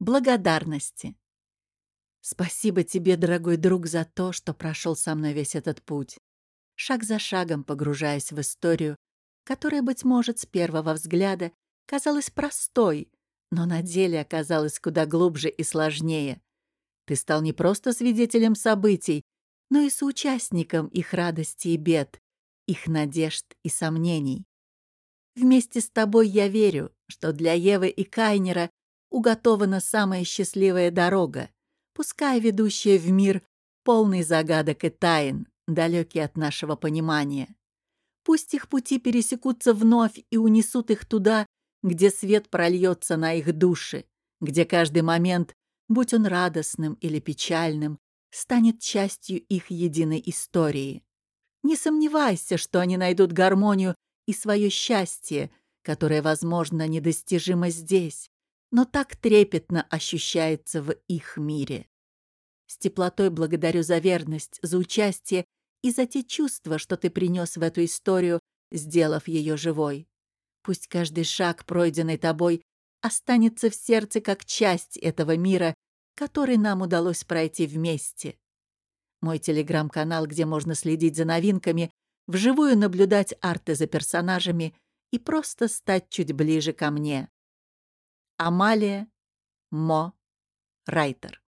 благодарности. Спасибо тебе, дорогой друг, за то, что прошел со мной весь этот путь, шаг за шагом погружаясь в историю, которая, быть может, с первого взгляда казалась простой, но на деле оказалась куда глубже и сложнее. Ты стал не просто свидетелем событий, но и соучастником их радости и бед, их надежд и сомнений. Вместе с тобой я верю, что для Евы и Кайнера уготована самая счастливая дорога, пускай ведущая в мир полный загадок и тайн, далекий от нашего понимания. Пусть их пути пересекутся вновь и унесут их туда, где свет прольется на их души, где каждый момент, будь он радостным или печальным, станет частью их единой истории. Не сомневайся, что они найдут гармонию и свое счастье, которое, возможно, недостижимо здесь, но так трепетно ощущается в их мире. С теплотой благодарю за верность, за участие и за те чувства, что ты принес в эту историю, сделав ее живой. Пусть каждый шаг, пройденный тобой, останется в сердце как часть этого мира, который нам удалось пройти вместе. Мой телеграм-канал, где можно следить за новинками, вживую наблюдать арты за персонажами и просто стать чуть ближе ко мне. Амалия Мо Райтер